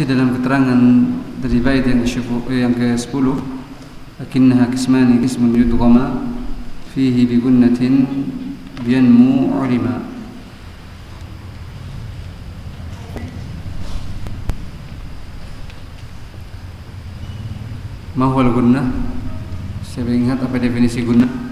Masih dalam keterangan dari bait yang ke yang ke-10 lakinnaha kismani kismun yudghama fihi bi gunnatin biyanmu ulima. Mahwal gunnah? Saya ingat apa definisi gunnah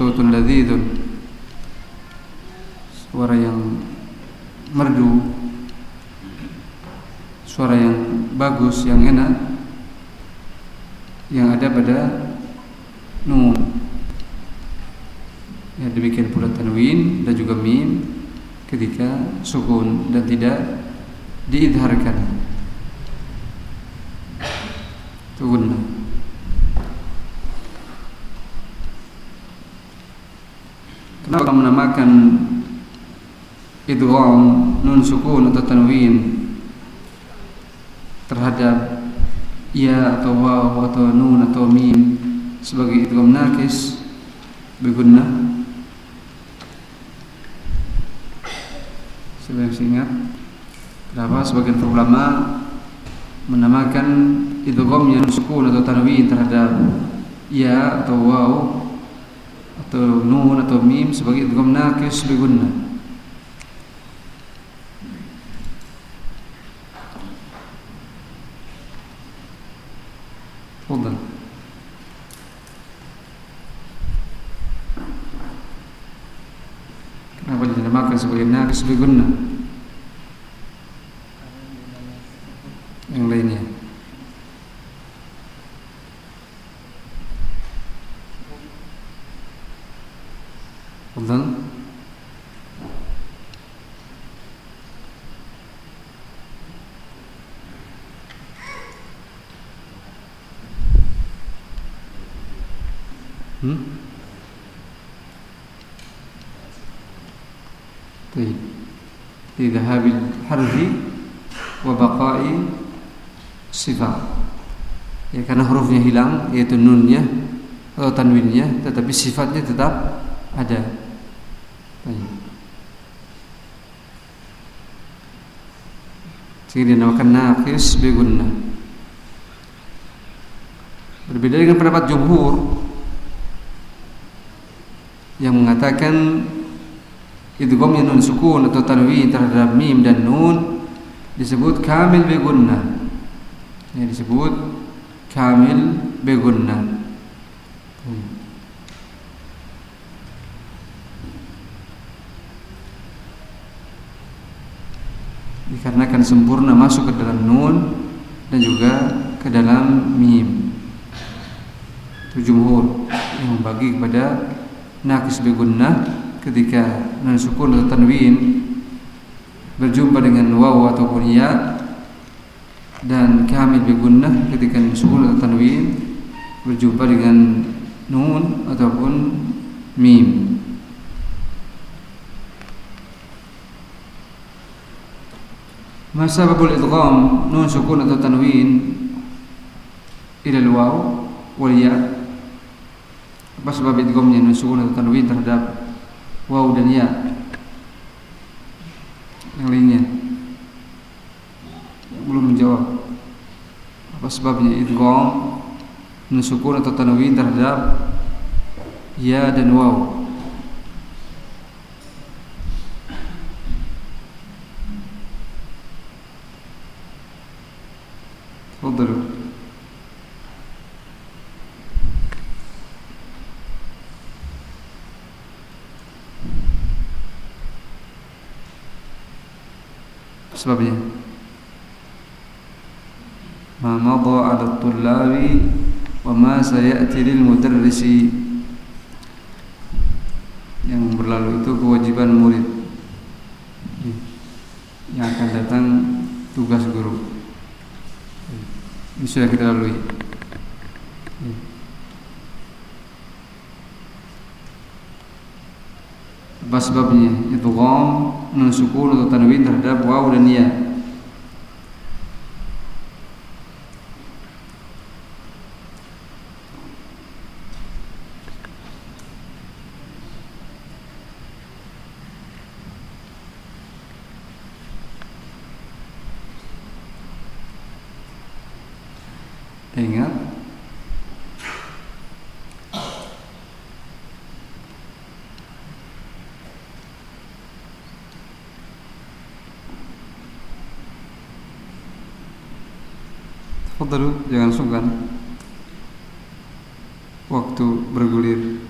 sautun ladzidun suara yang merdu. Suara yang bagus yang enak. Yang ada pada nun ya demikian pula tanwin dan juga mim ketika sukun dan tidak diidharkan tuhunlah menamakan idgham nun sukun atau tanwin terhadap ya atau waw atau nun atau mim sebagai idgham nakis berguna. Saya ingat kenapa? Sebagian ulama menamakan idgham yang sukun atau tanwin terhadap ya atau waw atau nun atau mim sebagai idgham nakis berguna تفضل Kenapa dinamakan sebagai nakis berguna? Hmm? طيب لذهاب الحرف وبقاء sifat ya karena hurufnya hilang yaitu nunnya atau tanwinnya tetapi sifatnya tetap ada Baik. sehingga dinamakan naqis begunna berbeda dengan pendapat jumhur yang mengatakan idgham yang nun sukun atau tanwin terhadap mim dan nun disebut kamil begunna yang disebut kamil begunna dikarenakan sempurna masuk ke dalam nun dan juga ke dalam mim. Itu jumhur yang membagi kepada nakis bigunnah ketika nun sukun atau tanwin berjumpa dengan waw ataupun ya dan kamil bigunnah ketika nun sukun atau tanwin berjumpa dengan nun ataupun mim. Masa babul idgham nun sukun atau tanwin ila al waw wal ya apa sebab idghamnya nun sukun atau tanwin terhadap waw dan ya. Yang lainnya. Yang belum menjawab. Apa sebabnya? Idgham nun sukun atau tanwin terhadap ya dan waw sebabnya? Ma madha 'ala at-tullabi wa ma sayati lil mudarrisi. Yang berlalu itu kewajiban murid. Yang akan datang tugas guru. Ini sudah kita lalui. Apa sebabnya? Itu gom menusukun atau tanwin terhadap waw dan ya Ingat Fadlu, jangan sungkan Waktu bergulir.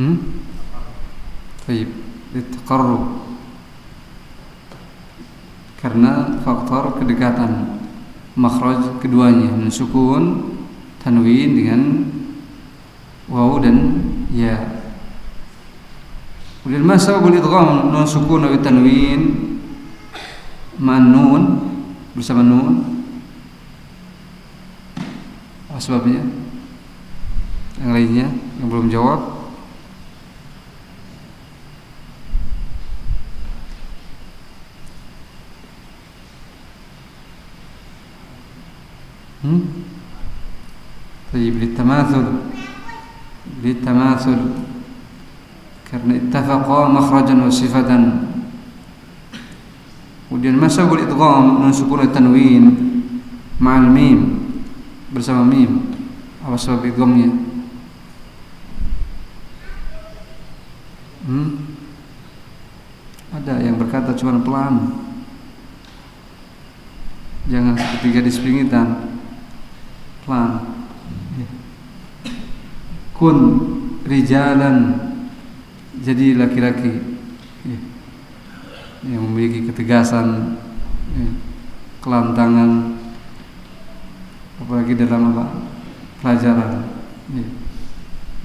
Hmm? Baik, Litaqarrub karena faktor kedekatan. Makhraj keduanya. Sukun tanwin dengan waw dan ya. Kemudian masa boleh idgham nun sukun atau tanwin manun bersama nun apa sebabnya yang lainnya yang belum jawab طيب للتماثل للتماثل karena ittafaqa makhrajan wa sifatan kemudian masabul idgham nun sukun tanwin ma'al mim bersama mim. Apa sebab idghamnya? Hmm? ada yang berkata cuma pelan. Jangan ketiga dispingitan pelan. Kun rijalan jadi laki-laki. Ya, yang memiliki ketegasan ya, kelantangan apalagi dalam apa pelajaran ya.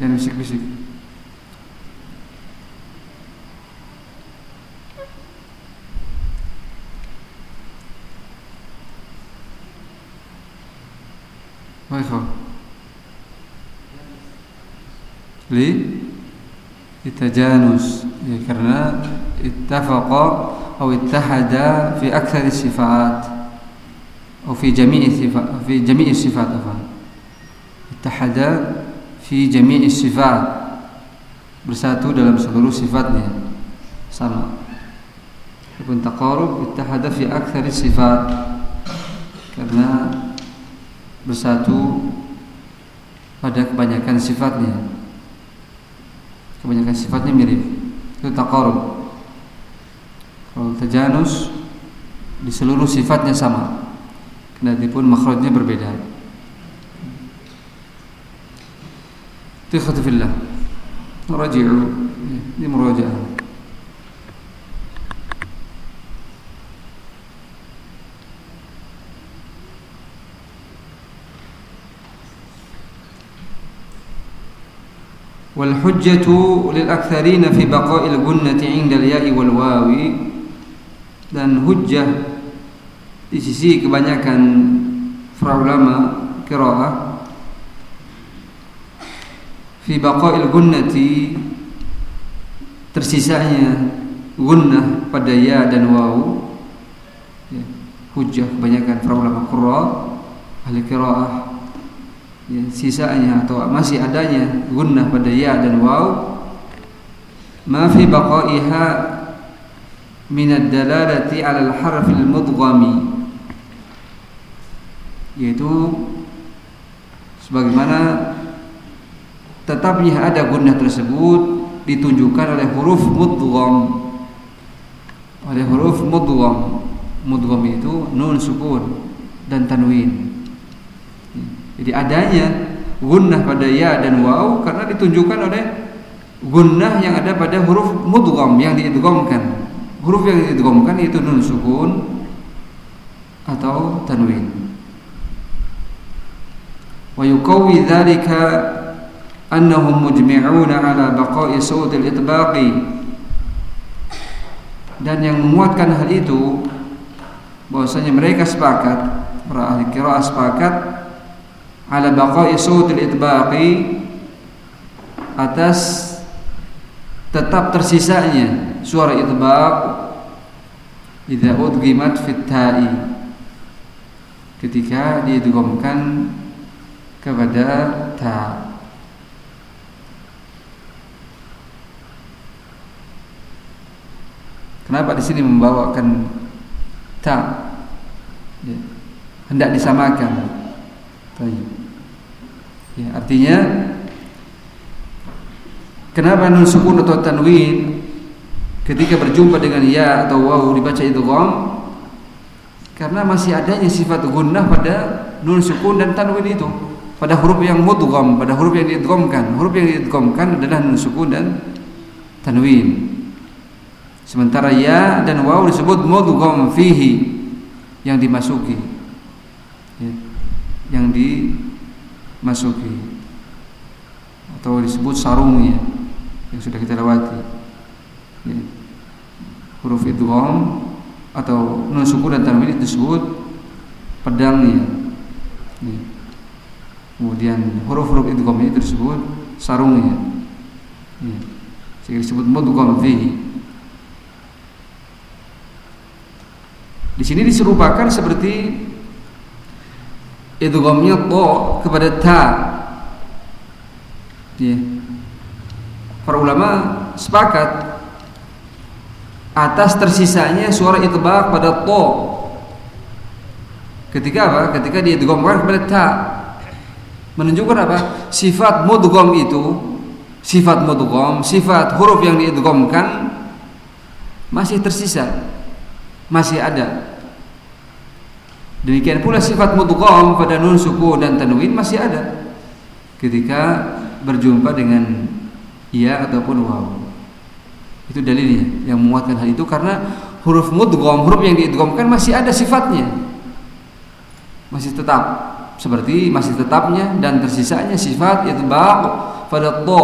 dan bisik-bisik Baiklah. Li kita janus ya karena atau ittahada fi akthar sifat atau fi jami' sifat fi jami' sifat apa? Ittahada fi jami' sifat bersatu dalam seluruh sifatnya. Sama. Ibn taqarub ittahada fi akthar sifat karena bersatu pada kebanyakan sifatnya. Kebanyakan sifatnya mirip. Itu taqarub tajanus di seluruh sifatnya sama kendati pun makhrajnya berbeda itu khatifillah raji'u ini murajaah والحجة للأكثرين في بقاء الجنة عند الياء والواو dan hujjah di sisi kebanyakan para ulama qiraah fi baqa'il gunnati tersisanya gunnah pada ya dan waw ya, hujjah kebanyakan para ulama qiraah ahli qiraah ya, sisanya atau masih adanya gunnah pada ya dan waw. Ma fi baqaiha min ad-dalalati 'ala al-harf al-mudghami yaitu sebagaimana tetapnya ada gunnah tersebut ditunjukkan oleh huruf mudgham. Oleh huruf mudgham. Mudgham itu nun sukun dan tanwin. Jadi adanya gunnah pada ya dan waw karena ditunjukkan oleh gunnah yang ada pada huruf mudgham yang diidghamkan huruf yang didgomkan yaitu nun sukun atau tanwin. Wa yuqawi dzalika annahum mujmi'una ala baqa'i saut al-itbaqi dan yang menguatkan hal itu bahwasanya mereka sepakat para ahli qiraah sepakat ala baqa'i saut al-itbaqi atas tetap tersisanya suara itbaq idza udgimat fit ta'i ketika diidghamkan kepada ta Kenapa di sini membawakan ta? Ya. Hendak disamakan. Ya, artinya kenapa nun sukun atau tanwin ketika berjumpa dengan ya atau waw dibaca idgham? Karena masih adanya sifat gunnah pada nun sukun dan tanwin itu pada huruf yang mudgham, pada huruf yang diidghamkan. Huruf yang diidghamkan adalah nun sukun dan tanwin. Sementara ya dan waw disebut mudgham fihi yang dimasuki. Ya, yang dimasuki atau disebut sarungnya yang sudah kita lewati. Ya. Huruf idgham atau nun sukun dan tanwin disebut pedangnya. Ya kemudian huruf-huruf idgham itu disebut sarungnya ya. sehingga disebut mudgham fihi di sini diserupakan seperti idghamnya to kepada ta ya. para ulama sepakat atas tersisanya suara itbaq pada to ketika apa ketika dia diidghamkan kepada ta menunjukkan apa? Sifat mudgham itu, sifat mudgham, sifat huruf yang diidghamkan masih tersisa. Masih ada. Demikian pula sifat mudgham pada nun suku dan tanwin masih ada ketika berjumpa dengan ya ataupun waw. Itu dalilnya yang menguatkan hal itu karena huruf mudgham, huruf yang diidghamkan masih ada sifatnya. Masih tetap seperti masih tetapnya dan tersisanya sifat yaitu baq pada to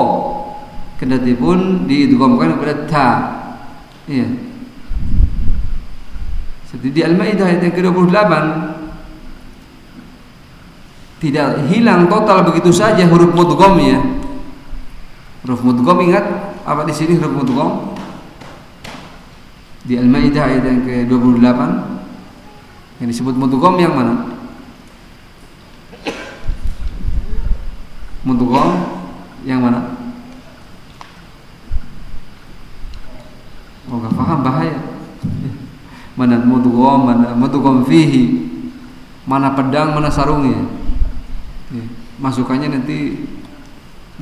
kendati pun diidghamkan kepada ta. Iya. Seperti di Al-Maidah ayat yang ke-28 tidak hilang total begitu saja huruf mudghamnya huruf mudgham ingat apa di sini huruf mudgham di Al-Maidah ayat yang ke-28 yang disebut mudgham yang mana Mudgham yang mana? Oh gak paham bahaya Mana mudgham, mana mudgham fihi Mana pedang, mana sarungnya ya. Masukannya nanti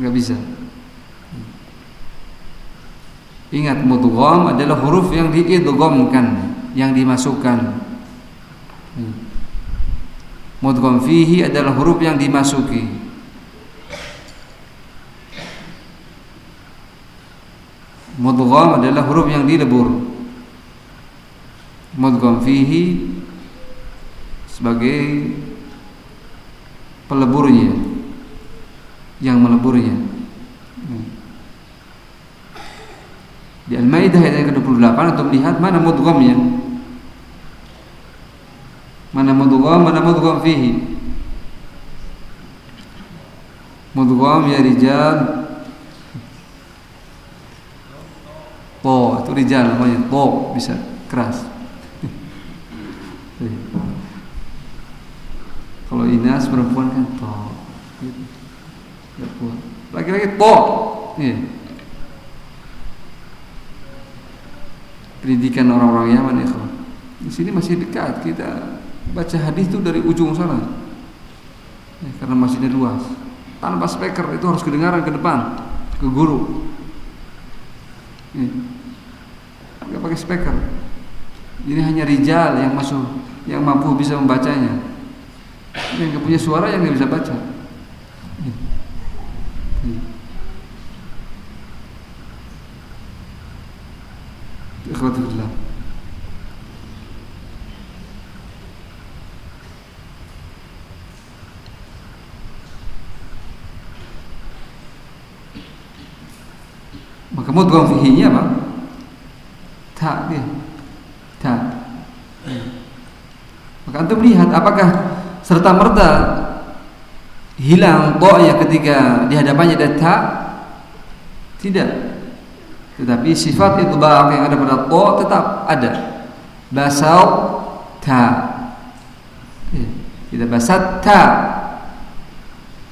nggak bisa Ingat mudgham adalah huruf yang diidghamkan Yang dimasukkan ya. Mudgham fihi adalah huruf yang dimasuki Mudgham adalah huruf yang dilebur. Mudgham fihi sebagai peleburnya yang meleburnya. Di Al-Maidah ayat yang ke-28 untuk melihat mana mudghamnya. Mana mudgham, mana mudgham fihi. Mudgham ya rijal Po itu rijal namanya Po bisa keras. Kalau inas perempuan kan to. Laki-laki to. Iya. Pendidikan orang-orang Yaman itu. Di sini masih dekat kita baca hadis itu dari ujung sana. ya, karena masjidnya luas tanpa speaker itu harus kedengaran ke depan ke guru ya. nggak pakai speaker ini hanya rijal yang masuk yang mampu bisa membacanya yang punya suara yang nggak bisa baca ya. Ya. Ikhwatullah Maka mudgham fihi apa? Tak dia. Tak. Maka antum lihat apakah serta merta hilang ya ketika di hadapannya ada tak? Tidak. Tetapi sifat itu itbaq yang ada pada to tetap ada. Basal ta. Ya, tidak basat ta.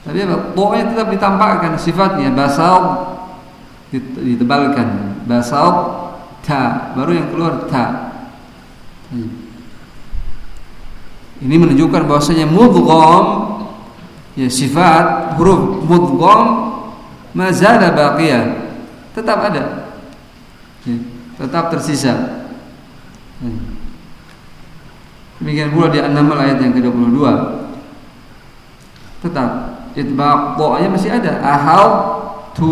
Tapi apa? To-nya tetap ditampakkan sifatnya basal ditebalkan basal ta baru yang keluar ta ini menunjukkan bahwasanya mudgham ya sifat huruf mudgham mazala baqiyah tetap ada tetap tersisa. Demikian pula di An-Naml ayat yang ke-22. Tetap itbaq nya masih ada. Ahal tu.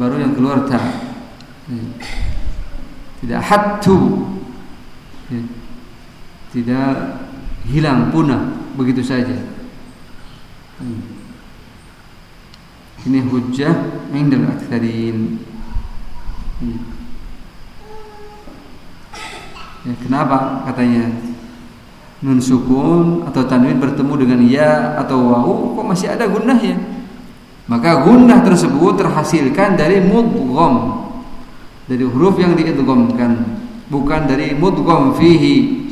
Baru yang keluar ta. Ya. tidak hatu ya. tidak hilang punah. Begitu saja. Ya. ini hujjah indal aktsarin ya, kenapa? Katanya nun sukun atau tanwin bertemu dengan ya atau wawu kok masih ada gunnahnya maka gunnah tersebut terhasilkan dari mudgham dari huruf yang diidghamkan bukan dari mudgham fihi.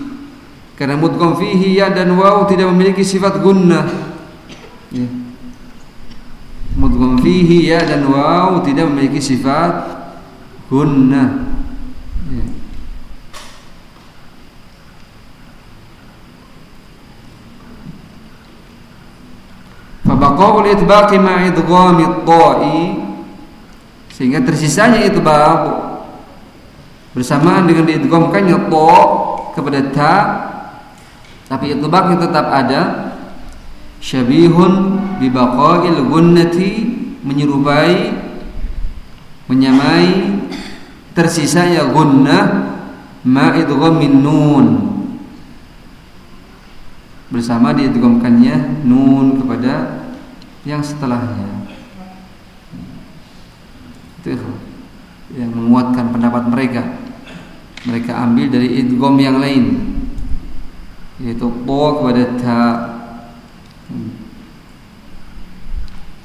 Karena mudgham fihi ya dan waw tidak memiliki sifat gunnah. Ya. fihi ya dan waw tidak memiliki sifat gunnah. Fabaqaul itbaqi ma'idghami ta'i sehingga tersisanya itbaq bersamaan dengan diidghamkannya ta kepada ta tapi itbaqnya tetap ada. Syabihun bi baqail gunnati menyerupai menyamai tersisanya gunnah ma idghamin nun. Bersama diidghamkannya nun kepada yang setelahnya. Itu yang menguatkan pendapat mereka. Mereka ambil dari idgom yang lain yaitu to kepada ta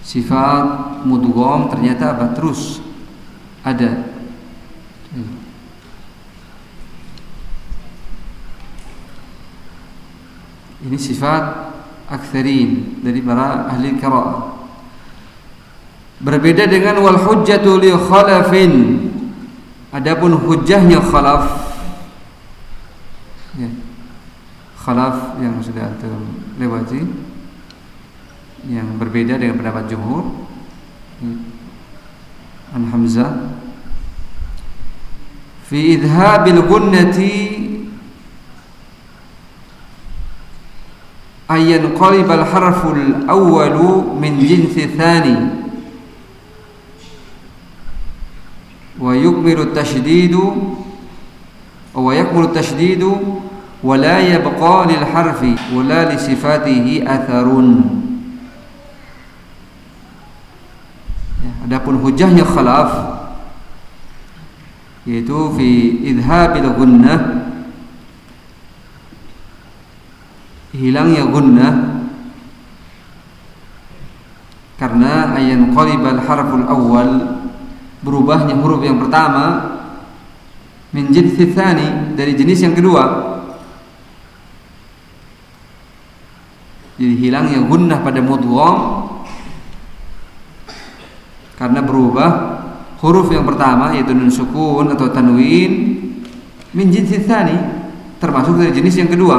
sifat mudgham ternyata apa? Terus ada ini sifat aktsarin dari para ahli qiraah. Berbeda dengan wal hujjatu li khalafin. Adapun hujjahnya khalaf ya. Khalaf yang sudah terlewati yang berbeda dengan pendapat jumhur ya. Hamzah fi idhabil gunnati أن ينقلب الحرف الأول من جنس ثاني. ويكمل التشديد ويكمل التشديد ولا يبقى للحرف ولا لصفاته أثر. Adapun hujahnya khalaf yaitu fi idhabil gunnah hilangnya gunnah karena ayan qalibal harful awal berubahnya huruf yang pertama min jinsi dari jenis yang kedua. Jadi hilangnya gunnah pada mudgham karena berubah huruf yang pertama yaitu nun sukun atau tanwin min jinsi termasuk dari jenis yang kedua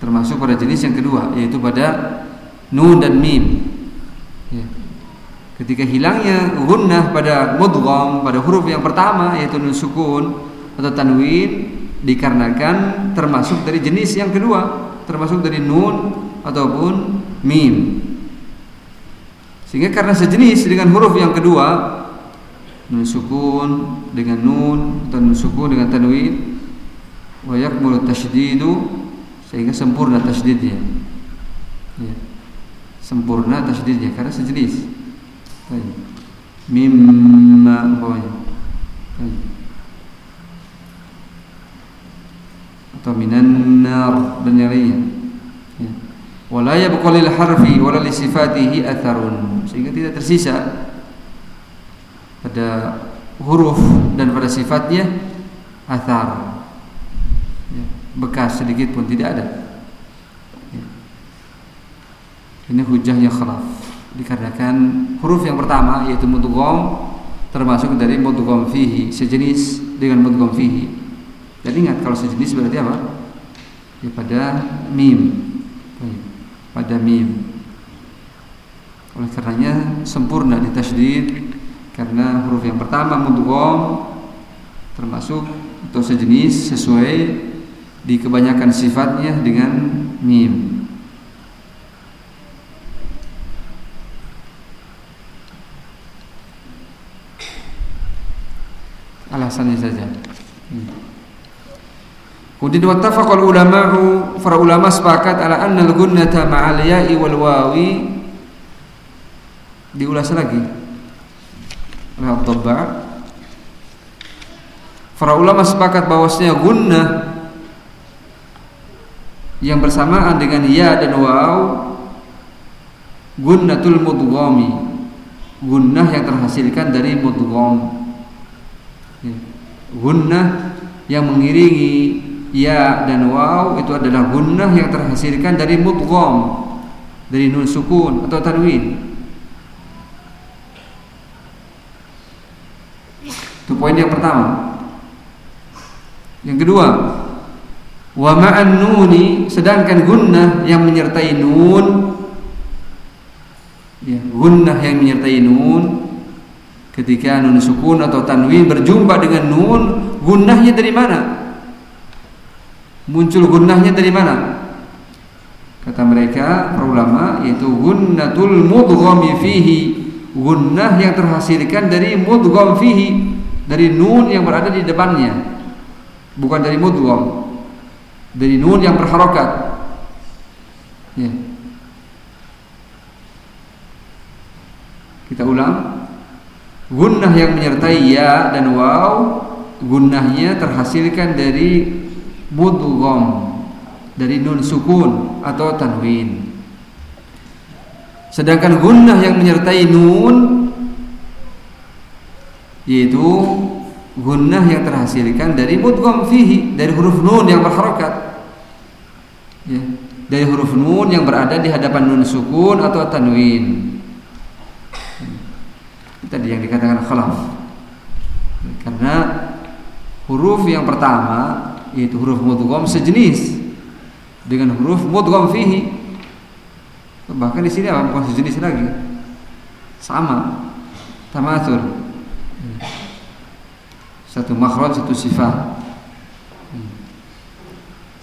termasuk pada jenis yang kedua yaitu pada nun dan mim. Ya. Ketika hilangnya gunnah pada mudgham pada huruf yang pertama yaitu nun sukun atau tanwin dikarenakan termasuk dari jenis yang kedua, termasuk dari nun ataupun mim. Sehingga karena sejenis dengan huruf yang kedua nun sukun dengan nun atau nun sukun dengan tanwin wa yakmulu tashdidu sehingga sempurna tasydidnya. Ya. Sempurna tasydidnya karena sejenis. Baik. Mimma. Atau minan nar dan yang. Ya. Wala yabqa lil harfi wala li sifatihi atharun. Sehingga tidak tersisa pada huruf dan pada sifatnya athar bekas sedikit pun tidak ada. Ya. Ini hujahnya khalaf dikarenakan huruf yang pertama yaitu mudgham termasuk dari mudgham fihi sejenis dengan mudgham fihi. Dan ingat kalau sejenis berarti apa? Ya pada mim. Pada mim. Oleh karenanya sempurna di tasydid karena huruf yang pertama mudgham termasuk atau sejenis sesuai di kebanyakan sifatnya dengan mim. Alasannya saja. Hmm. Kemudian wattafaqal ulama'u para ulama sepakat ala anna al-gunnata ma'al ya'i wal wawi. Diulas lagi. Oleh Abdullah Para ulama sepakat bahwasanya gunnah yang bersamaan dengan ya dan waw gunnatul mudghami. Gunnah yang terhasilkan dari mudgham. Ya. gunnah yang mengiringi ya dan waw itu adalah gunnah yang terhasilkan dari mudgham dari nun sukun atau tanwin itu poin yang pertama yang kedua Wa ma'an nuni sedangkan gunnah yang menyertai nun ya, gunnah yang menyertai nun ketika nun sukun atau tanwin berjumpa dengan nun gunnahnya dari mana? Muncul gunnahnya dari mana? Kata mereka para ulama yaitu gunnatul mudghami fihi. Gunnah yang terhasilkan dari mudgham fihi. Dari nun yang berada di depannya. Bukan dari mudgham. Dari nun yang berharokat. Ya. kita ulang. Gunnah yang menyertai ya dan waw gunnahnya terhasilkan dari mudgham dari nun sukun atau tanwin. Sedangkan gunnah yang menyertai nun yaitu gunnah yang terhasilkan dari mudgham fihi dari huruf nun yang berharokat ya, dari huruf nun yang berada di hadapan nun sukun atau tanwin. Tadi yang dikatakan khalaf. Karena huruf yang pertama yaitu huruf mudgham sejenis. Dengan huruf mudgham fihi. Bahkan di sini apa? Bukan sejenis lagi. Sama. Tamatur. Satu makhraj satu sifat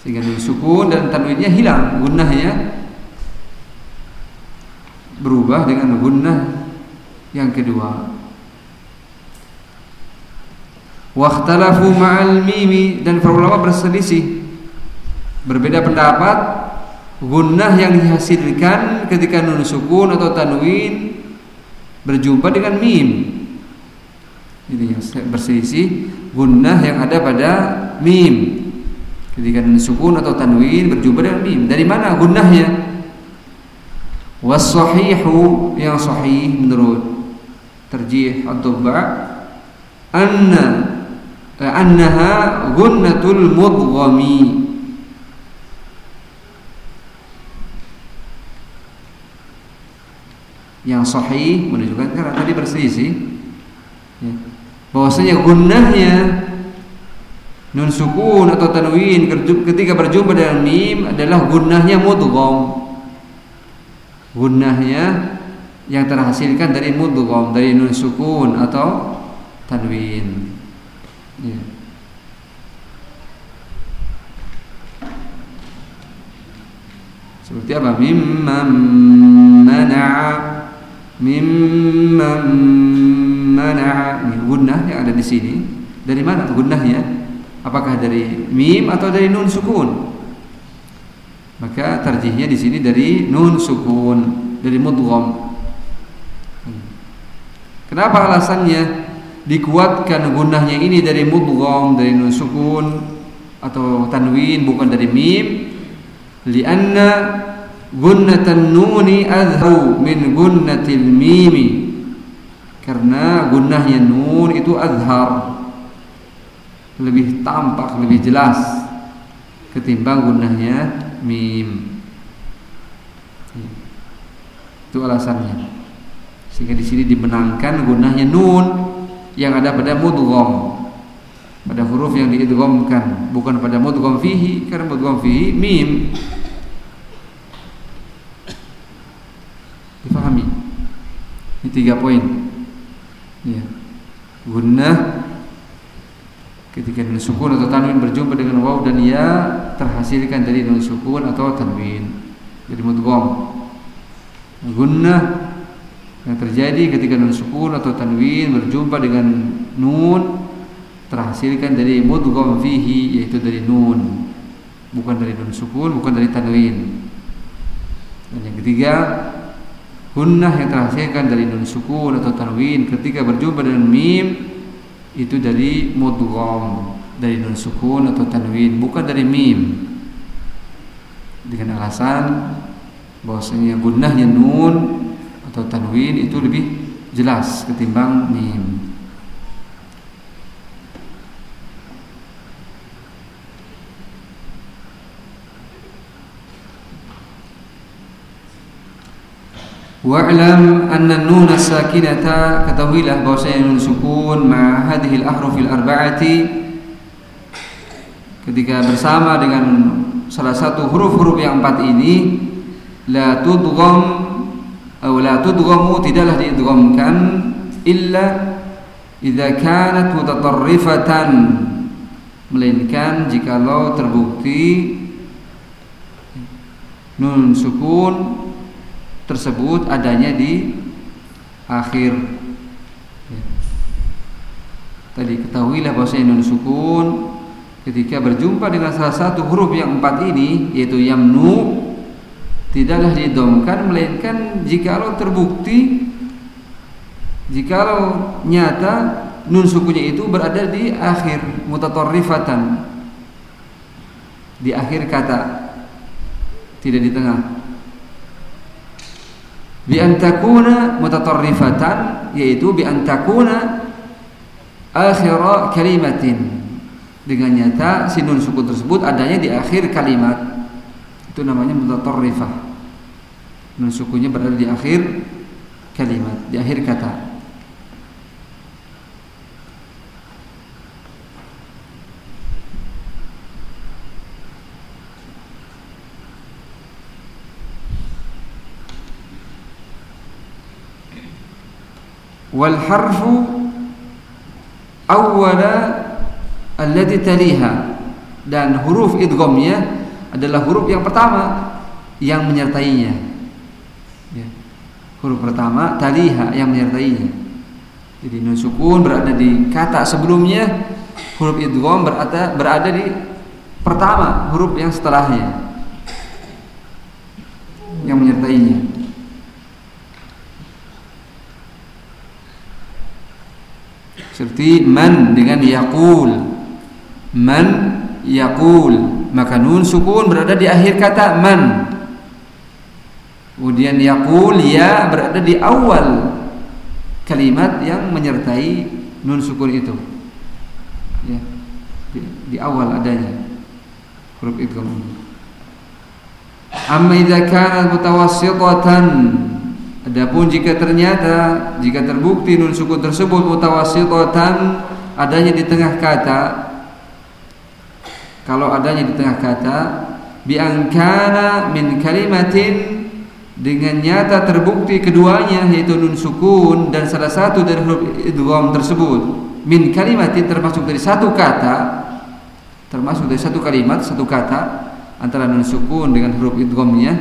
sehingga nun sukun dan tanwinnya hilang. Gunnahnya berubah dengan gunnah yang kedua Wakhtalafu ma'al mimi. Dan para ulama berselisih. Berbeda pendapat gunnah yang dihasilkan ketika nun sukun atau tanwin berjumpa dengan mim. Ini yang berselisih gunnah yang ada pada mim. Ketika sukun atau tanwin berjumpa dengan mim. Dari mana gunnahnya? Wasahihu yang sahih menurut terjih atau ba anna annaha gunnatul mudghami yang sahih menunjukkan karena tadi berselisih ya bahwasanya gunnahnya Nun sukun atau tanwin ketika berjumpa dengan mim adalah gunnahnya mudgham. Gunnahnya yang terhasilkan dari mudgham, dari nun sukun atau tanwin. Ya. Seperti apa? Mimman mana'a mimman mana'a. Ini gunnah yang ada di sini. Dari mana gunnahnya? Apakah dari mim atau dari nun sukun? Maka terjihnya di sini dari nun sukun, dari mudgham. Kenapa alasannya dikuatkan gunahnya ini dari mudgham, dari nun sukun atau tanwin bukan dari mim? Lianna gunnatan nuni adharu min gunnatil mimi. Karena gunahnya nun itu azhar lebih tampak, lebih jelas ketimbang gunanya mim. Itu alasannya. Sehingga di sini dimenangkan gunanya nun yang ada pada mudgham. Pada huruf yang diidghamkan, bukan pada mudgham fihi karena mudgham fihi mim. Difahami? Ini tiga poin. Ya. Gunnah ketika nun sukun atau tanwin berjumpa dengan waw dan ya terhasilkan dari nun sukun atau tanwin jadi mudgham gunnah yang terjadi ketika nun sukun atau tanwin berjumpa dengan nun terhasilkan dari mudgham fihi yaitu dari nun. Bukan dari nun sukun bukan dari tanwin. Dan yang ketiga gunnah yang terhasilkan dari nun sukun atau tanwin ketika berjumpa dengan mim itu dari mudgham dari nun sukun atau tanwin bukan dari mim. Dengan alasan bahwasanya gunnahnya nun atau tanwin itu lebih jelas ketimbang mim. Wa'lam anna nun sakinata ketahuilah bahwasanya nun sukun ma hadhil ahrufil arba'ati ketika bersama dengan salah satu huruf-huruf yang empat ini la tudgham la tudghamu tidaklah diidghamkan illa idza kanat mutatarrifatan melainkan jikalau terbukti nun sukun tersebut adanya di akhir ya. tadi ketahuilah bahwa nun sukun ketika berjumpa dengan salah satu huruf yang empat ini yaitu yamnu tidaklah didomkan melainkan jikalau terbukti jikalau nyata nun sukunya itu berada di akhir mutatorrifatan. Di akhir kata tidak di tengah. Bi antakuna mutatarrifatan yaitu bi antakuna akhir kalimatin. Dengan nyata sinun sukun tersebut adanya di akhir kalimat itu namanya mutatarrifah nun sukunya berada di akhir kalimat di akhir kata. Wal harfu awwala alladhi taliha. Dan huruf idghamnya adalah huruf yang pertama yang menyertainya. Ya. huruf pertama taliha yang menyertainya. Jadi nun sukun berada di kata sebelumnya huruf idgham berada berada di pertama huruf yang setelahnya. Yang menyertainya. Seperti man dengan yaqul. Man yaqul maka nun sukun berada di akhir kata man. Kemudian yaqul ya berada di awal kalimat yang menyertai nun sukun itu. Ya di, di awal adanya huruf idgham amma idza kanat mutawassitatan Adapun jika ternyata jika terbukti nun sukun tersebut mutawassithatan adanya di tengah kata kalau adanya di tengah kata bi angkana min kalimatin dengan nyata terbukti keduanya yaitu nun sukun dan salah satu dari huruf idgham tersebut. Min kalimatin termasuk dari satu kata termasuk dari satu kalimat satu kata antara nun sukun dengan huruf idghamnya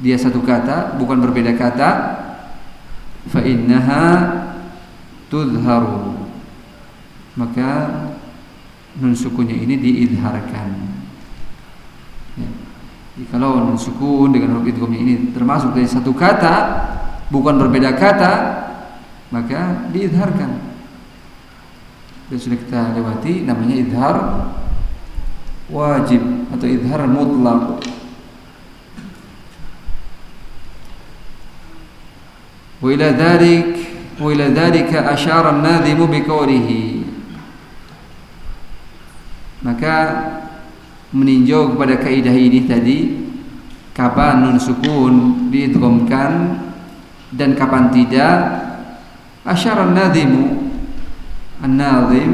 dia satu kata bukan berbeda kata. Fa innaha tudharu. Maka nun sukunnya ini diidharkan. Ya. Jadi kalau nun sukun dengan huruf idghamnya ini termasuk dari satu kata, bukan berbeda kata, maka diidharkan. Dan sudah kita lewati namanya idhar wajib atau idhar mutlak. Wa ila dzalik wa ila dzalika asyara an-nadhimu biqawlihi maka meninjau kepada kaidah ini tadi kapan nun sukun diidghamkan dan kapan tidak asyara an-nadhimu an-nadhim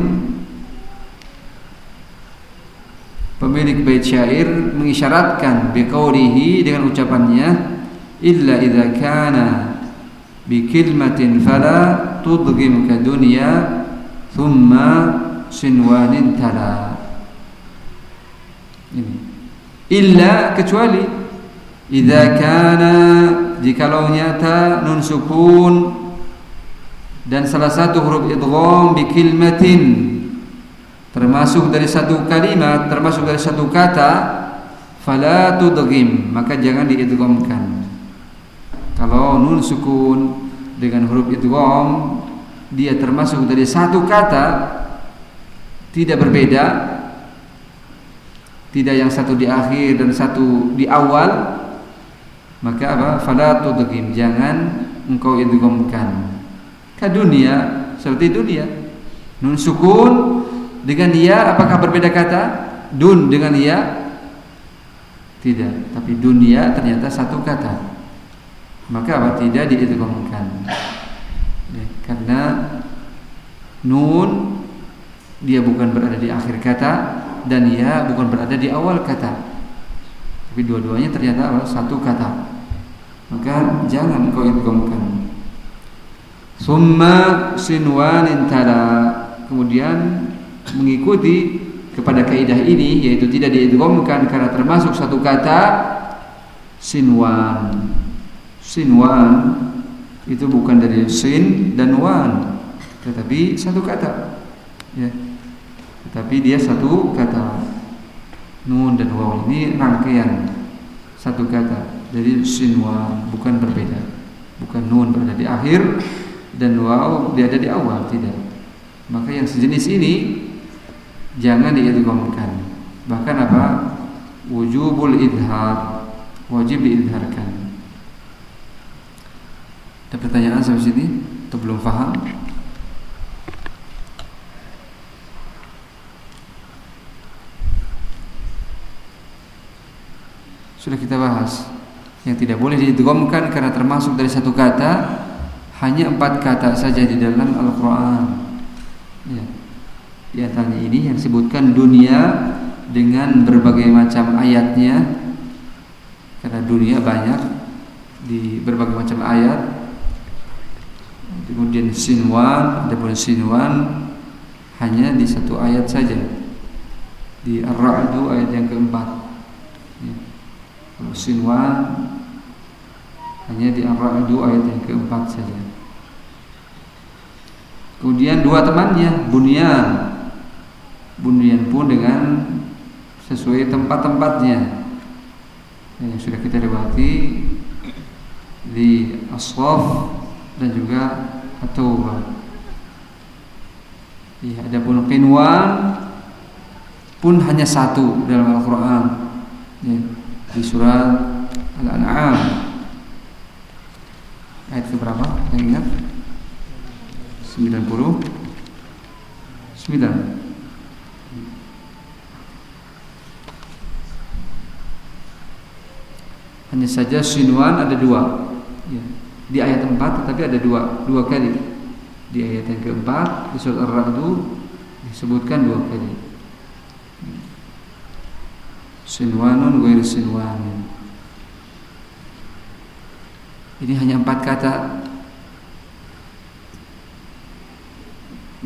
pemilik bait syair mengisyaratkan biqaulihi dengan ucapannya illa idza kana bi kalimatin fala tudghim ka dunya thumma sinwanin tala ini. Illa kecuali idza kana jikalau nyata nun sukun. Dan salah satu huruf idgham bi kilmatin termasuk dari satu kalimat termasuk dari satu kata fala tudghim. Maka jangan diidghamkan. Kalau nun sukun dengan huruf idgham dia termasuk dari satu kata tidak berbeda tidak yang satu di akhir dan satu di awal. Maka apa? Fala tudghim jangan engkau idghamkan ka dunia seperti dunia. Nun sukun dengan dia apakah berbeda kata? Dun dengan dia tidak. Tapi dunia ternyata satu kata. Maka apa? Tidak diidghamkan ya, karena nun dia bukan berada di akhir kata dan ya bukan berada di awal kata. Tapi dua-duanya ternyata adalah satu kata. Maka jangan kau idghamkan summa sinwanin tala. Kemudian mengikuti kepada kaidah ini yaitu tidak diidghamkan karena termasuk satu kata sinwan. Sinwan itu bukan dari sin dan wan tetapi satu kata. Ya tapi dia satu kata. Nun dan waw ini rangkaian satu kata. Jadi sinwa bukan berbeda. Bukan nun berada di akhir dan waw dia ada di awal tidak. Maka yang sejenis ini jangan diidghamkan. Bahkan apa? Wujubul idhar wajib diidharkan. Ada pertanyaan sampai sini? Atau belum paham sudah kita bahas. Yang tidak boleh didgomkan karena termasuk dari satu kata hanya empat kata saja di dalam Al-Quran. Ya. di antaranya ini yang disebutkan dunia dengan berbagai macam ayatnya. Karena dunia banyak di berbagai macam ayat. Kemudian sinwan adapun sinwan hanya di satu ayat saja. Di Ar-Ra'du ayat yang keempat. Sinwan hanya di Ar-Ra'du ayat yang keempat saja. Kemudian dua temannya Bunyan. Bunyan pun dengan sesuai tempat-tempatnya yang sudah kita lewati di Asraf dan juga At-Taubah. Ya, adapun Qinwan pun hanya satu dalam Al-Qur'an. Ya di surat Al-An'am. Ayat ke berapa? Yang ingat? 90 9 hanya saja sinuan ada dua. Ya. di ayat 4 tetapi ada dua dua kali. Di ayat yang keempat di surat Ar-Ra'd disebutkan dua kali sinwanun ghair sinwanin ini hanya empat kata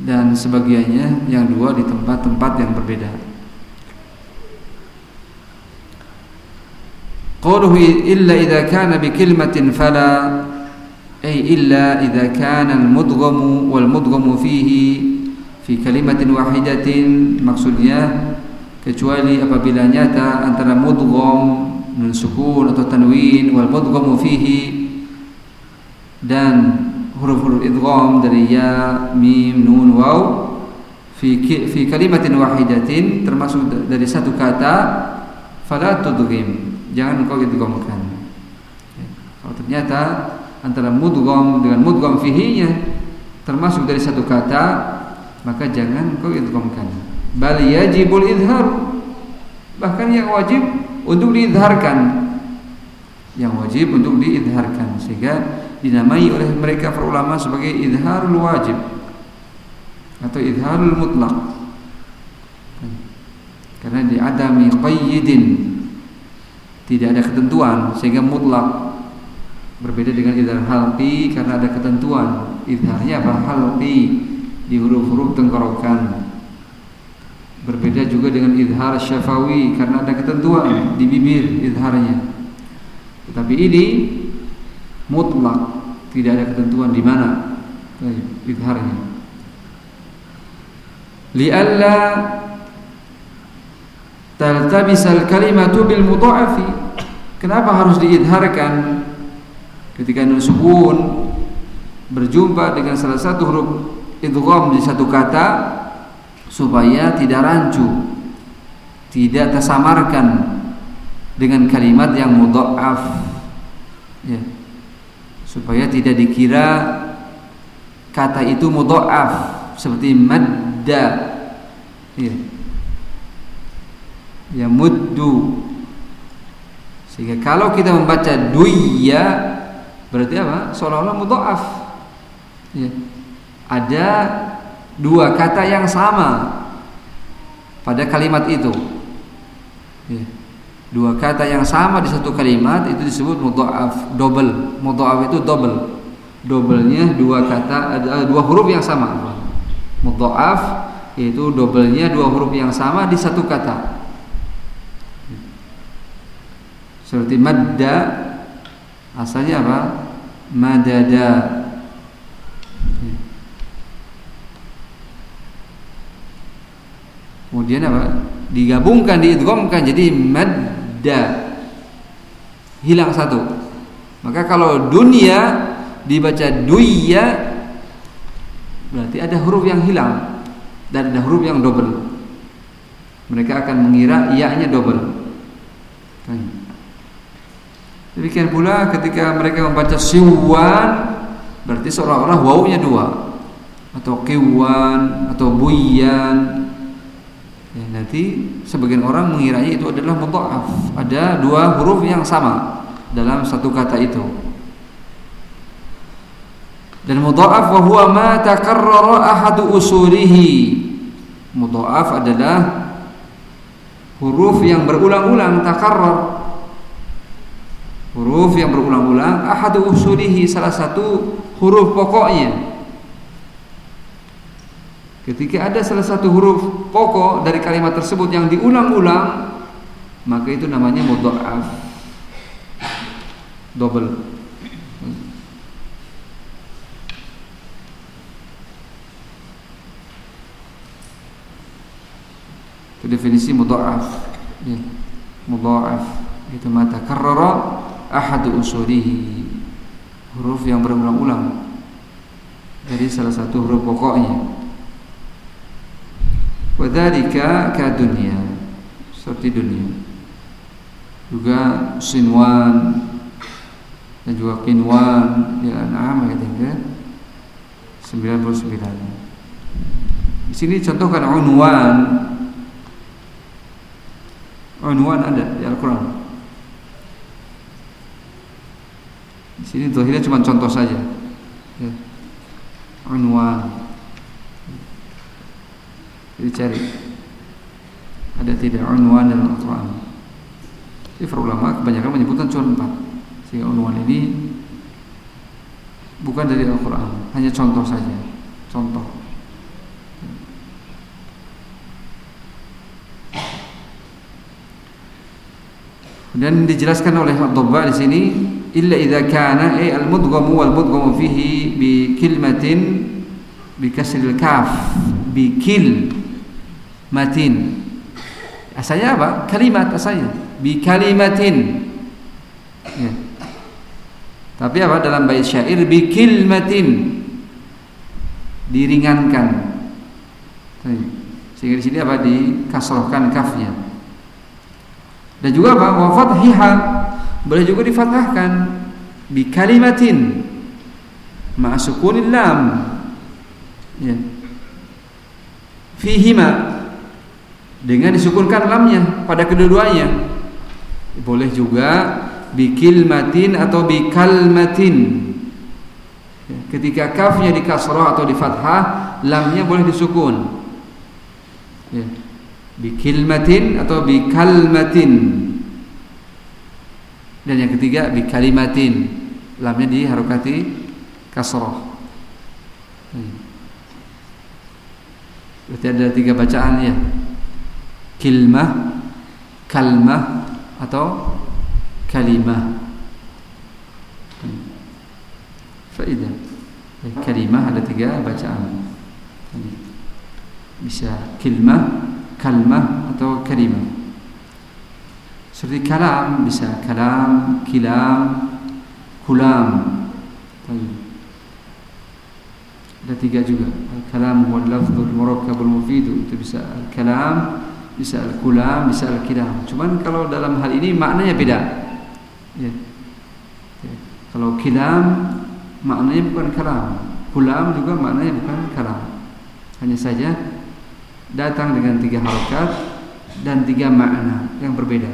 dan sebagiannya yang dua di tempat-tempat yang berbeda. قوله إلا إذا كان بكلمة فلا أي إلا إذا كان المدغم والمدغم فيه في كلمة واحدة maksudnya kecuali apabila nyata antara mudgham nun sukun atau tanwin wal mudghamu fihi dan huruf-huruf idgham dari ya, mim, nun, waw fi fi kalimatin wahidatin termasuk dari satu kata fala tudghim jangan kau idghamkan ya. kalau ternyata antara mudgham dengan mudgham fihi-nya termasuk dari satu kata maka jangan kau idghamkan bal yajibul idhar bahkan yang wajib untuk diidharkan yang wajib untuk diidharkan sehingga dinamai oleh mereka para ulama sebagai idharul wajib. Atau idharul mutlak. Karena di adami qayyidin. Tidak ada ketentuan sehingga mutlak. Berbeda dengan idhar halqi karena ada ketentuan. Idharnya apa? Halqi. Di huruf-huruf tenggorokan berbeda juga dengan idhar syafawi karena ada ketentuan di bibir idharnya tetapi ini mutlak, tidak ada ketentuan di mana idharnya. Lialla taltabisal kalimatu bil mudha'afi. Kenapa harus diidharkan ketika nun sukun berjumpa dengan salah satu huruf idgham di satu kata supaya tidak rancu, tidak tersamarkan dengan kalimat yang mudha'af. Ya. Supaya tidak dikira kata itu mudha'af seperti madda ya. Ya muddu. Sehingga kalau kita membaca duya berarti apa? Seolah-olah mudha'af ya. Ada dua kata yang sama pada kalimat itu. Ya. Dua kata yang sama di satu kalimat itu disebut mudha'af double. Mudha'af itu double. Doublenya dua kata ada dua huruf yang sama. Mudha'af yaitu doublenya dua huruf yang sama di satu kata. Seperti madda asalnya apa? Madada kemudian apa? Digabungkan diidghamkan jadi mad da hilang satu. Maka kalau dunia dibaca duya berarti ada huruf yang hilang dan ada huruf yang double. Mereka akan mengira iya-nya double. Demikian pula ketika mereka membaca siwan berarti seolah-olah wawunya dua. Atau kiwan atau buyan ya, nanti sebagian orang mengiranya itu adalah mudha'af. Ada dua huruf yang sama dalam satu kata itu. Dan mudha'af wa huwa ma takarrara ahadu usulihi. Mudha'af adalah huruf yang berulang-ulang takarrar. Huruf yang berulang-ulang ahadu usulihi salah satu huruf pokoknya Ketika ada salah satu huruf pokok dari kalimat tersebut yang diulang-ulang, maka itu namanya mudha'af. Double. Itu definisi mudha'af. Ya. Mudha'af itu mata karrara ahadu usulihi. Huruf yang berulang-ulang dari salah satu huruf pokoknya. Wadhalika ka dunia. Seperti dunia. Juga sinwan Dan juga kinwan Ya an'am ayat yang 99 Di sini contohkan unwan. Unwan ada di Al-Quran. Di sini dohirnya cuma contoh saja ya. Unwan jadi cari ada tidak unwan dalam Al-Quran Jadi para ulama kebanyakan menyebutkan cuma empat. Sehingga unwan ini bukan dari Al-Quran, hanya contoh saja. Contoh. Dan dijelaskan oleh Abdullah di sini illa idza kana ay al mudgham wal mudgham fihi bi kalimatin bi kasril kaf bi kil matin. Asalnya apa? Kalimat asalnya bi kalimatin. Ya. tapi apa? Dalam bait syair bi kilmatin. Diringankan. Sehingga di sini apa? Dikasrohkan kafnya. Dan juga apa? Wa fathiha boleh juga difathahkan. Bi kalimatin. Ma sukunil lam ya. Fihima dengan disukunkan lamnya pada kedua-duanya. Boleh juga bikil matin atau bikal matin ya, ketika kafnya di kasrah atau di fathah lamnya boleh disukun. Ya. bikil matin atau bikal matin dan yang ketiga bikalimatin. Lamnya diharokati kasrah. Hmm. berarti ada tiga bacaan ya kilmah, kalmah atau kalimah. Faidah. Kalimah ada tiga bacaan. Bisa kilmah, kalmah atau kalimah. Seperti kalam bisa kalam, kilam, kulam. Ada tiga juga. Kalam huwa lafzul murakkabul mufid itu bisa kalam bisa al-kulam, bisa al-kilam. Cuman kalau dalam hal ini maknanya beda. Ya. Ya. Kalau kilam maknanya bukan kalam, kulam juga maknanya bukan kalam. Hanya saja datang dengan tiga harokat dan tiga makna yang berbeda.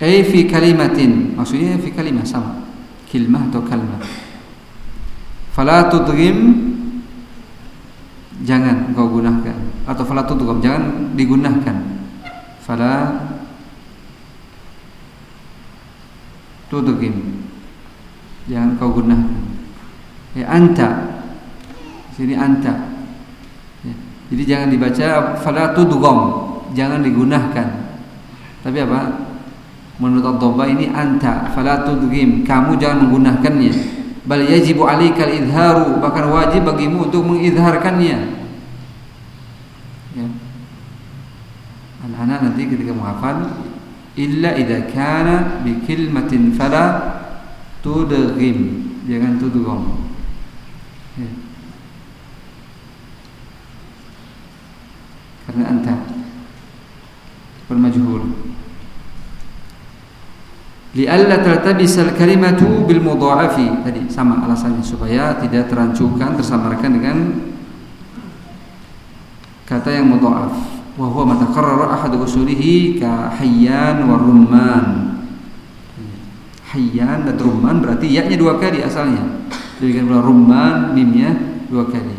Eh fi kalimatin. Maksudnya fi kalimah sama. Kilmah atau kalmah. Fala tudghim. Jangan engkau gunakan. Atau fala tudghim Jangan digunakan Fala Tudghim. Jangan kau gunakan. Ya anta. Sini anta. Ya. Jadi jangan dibaca Fala tudghim. Jangan digunakan Tapi apa Menurut Ad-Dabba ini anta fala tudghim, kamu jangan menggunakannya. Bal yajibu 'alaika al-idharu, bahkan wajib bagimu untuk mengidharkannya. Ya. Anak-anak nanti ketika menghafal illa idza kana bi kalimatin fala tudghim, jangan tudghim. Ya. Karena anta bermajhul li'alla taltabisal kalimatu bil mudha'afi tadi sama alasannya supaya tidak terancukan tersamarkan dengan kata yang mudha'af. Wa huwa ma taqarrara ahad usulihi ka hayyan wa rumman. Hayyan dan rumman berarti ya-nya dua kali asalnya. Demikian pula rumman mimnya dua kali.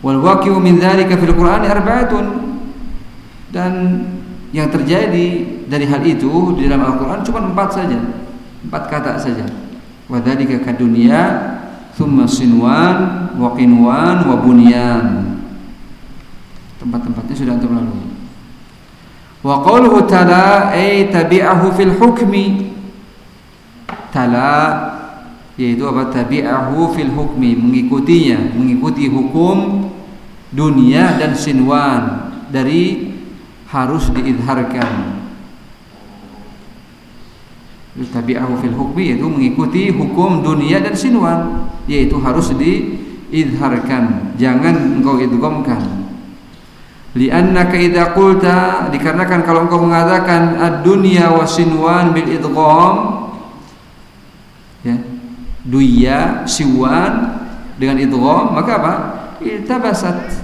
Wal waqi'u min dzalika fil qur'ani arba'atun. Dan yang terjadi dari hal itu di dalam Al-Quran cuma empat saja. Empat kata saja. Wadhalika kadunia thumma sinwan wa qinwan wa bunyan. Tempat-tempatnya sudah antum lalui wa qawluhu tala ay tabi'ahu fil hukmi. Tala yaitu apa? Tabi'ahu fil hukmi mengikutinya mengikuti hukum dunia dan sinwan dari harus diidharkan tabi'ahu fil hukmi yaitu mengikuti hukum dunia dan sinwan yaitu harus diidharkan jangan engkau idghamkan. Li'annaka idza qulta dikarenakan kalau engkau mengatakan ad-dunya wa sinwan bil idgham ya duya siwan dengan idgham maka apa? Iltabasat.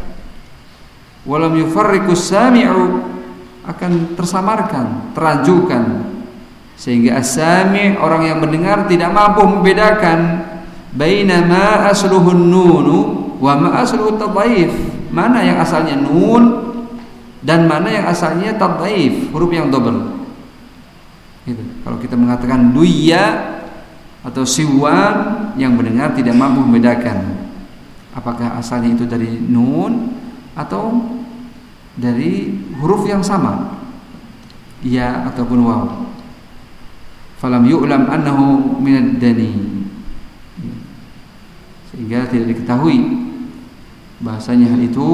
Walam yufarriqus sami'u akan tersamarkan, teranjukan sehingga asami orang yang mendengar tidak mampu membedakan baina ma asluhun nunu wa ma asluhu tadhaif. Mana yang asalnya nun dan mana yang asalnya tadhaif huruf yang double. Gitu. kalau kita mengatakan duya atau siwan yang mendengar tidak mampu membedakan. Apakah asalnya itu dari nun atau dari huruf yang sama? Ya ataupun waw falam yu'lam annahu minad dani sehingga tidak diketahui bahasanya hal itu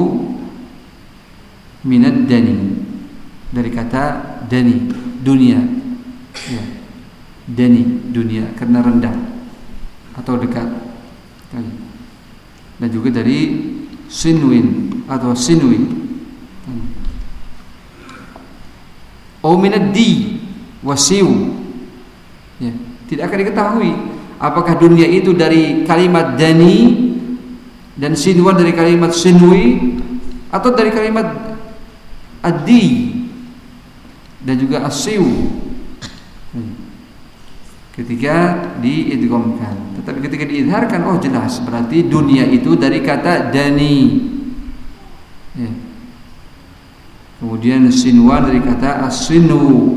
minad dani dari kata dani dunia. Ya. Dani dunia karena rendah atau dekat. Dan juga dari sinwin atau sinwi. Au minad di wasiu ya, tidak akan diketahui apakah dunia itu dari kalimat dani dan sinwan dari kalimat sinwi atau dari kalimat adi dan juga asiu ketika diidghamkan. Tetapi ketika diidharkan oh jelas berarti dunia itu dari kata dani. Ya. kemudian sinwan dari kata asinu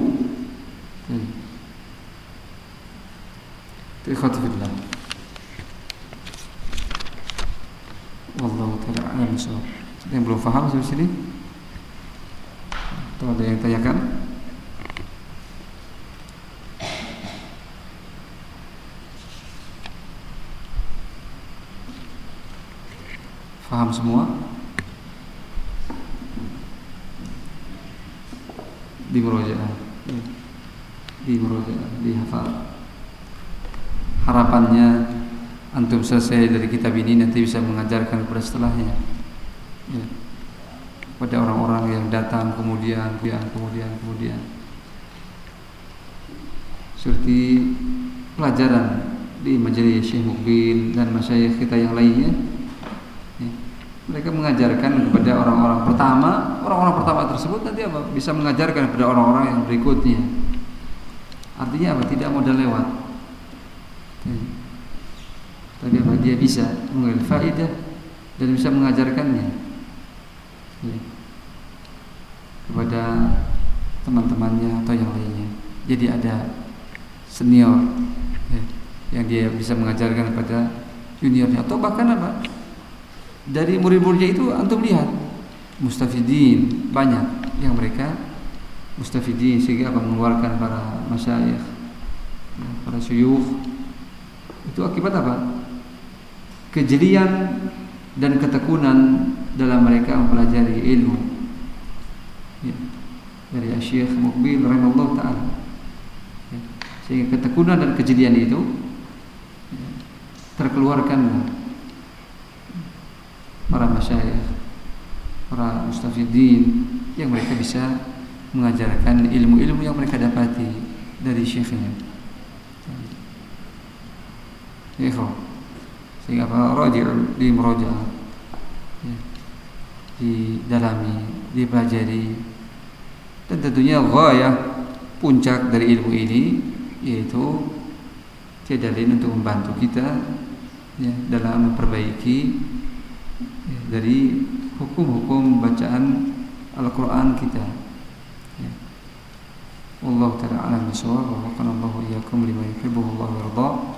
Ikhwati fillah. Wallahu taala alam yang belum paham sampai sini? Atau ada yang tanyakan? Faham semua? Di murojaah. Di murojaah, dihafal harapannya antum selesai dari kitab ini nanti bisa mengajarkan kepada setelahnya. Ya. pada orang-orang yang datang kemudian kemudian kemudian kemudian. Seperti pelajaran di majelis Syekh Mukbil dan masyayikh kita yang lainnya. Ya. mereka mengajarkan kepada orang-orang pertama. Orang-orang pertama tersebut nanti apa? Bisa mengajarkan kepada orang-orang yang berikutnya. Artinya apa? Tidak modal lewat Hmm. Tapi apa dia bisa mengambil faedah dan bisa mengajarkannya ya. kepada teman-temannya atau yang lainnya. Jadi ada senior ya, yang dia bisa mengajarkan kepada juniornya atau bahkan apa dari murid-muridnya itu antum lihat mustafidin banyak yang mereka mustafidin sehingga akan mengeluarkan para masyayikh ya, para syuyukh itu akibat apa? Kejelian dan ketekunan dalam mereka mempelajari ilmu. Ya. Dari Syekh Mukbil rahimahullah taala. Ya. Sehingga ketekunan dan kejelian itu ya, terkeluarkan para masyayikh, para mustafidin yang mereka bisa mengajarkan ilmu-ilmu yang mereka dapati dari syekhnya. Ikhwan Sehingga apa? Rajil di meroja ya, Didalami Dipelajari. Dan tentunya gaya Puncak dari ilmu ini Yaitu Tiada untuk membantu kita ya, Dalam memperbaiki ya, Dari Hukum-hukum bacaan Al-Quran kita. Ya. Allah ta'ala alam bisawab wa Allah iyyakum lima yuhibbu Allah wa